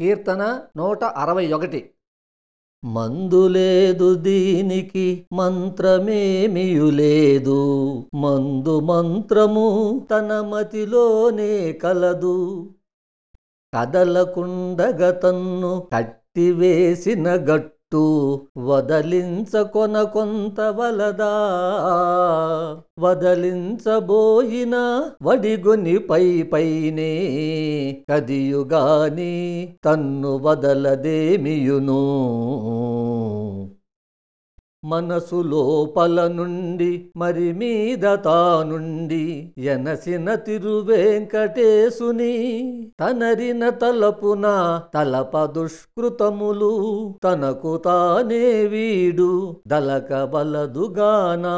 కీర్తన నూట అరవై ఒకటి. మందులేదు దీనికి మంత్రమేమియులేదు. మందు మంత్రము తన మతిలోనే కలదు. కదలకుండగతన్ను కట్టివేసిన గట్టు వదలించకొన కొంత వలదా వదలించబోయిన వడిగొని పై పైనే కదియుగాని తన్ను వదలదేమియును? మనసు లోపల నుండి మరి మీద తానుండి ఎనసిన తిరువేంకటేశుని తనరిన తలపున తలప దుష్కృతములు తనకు తానే వీడు దలక బలదుగానా.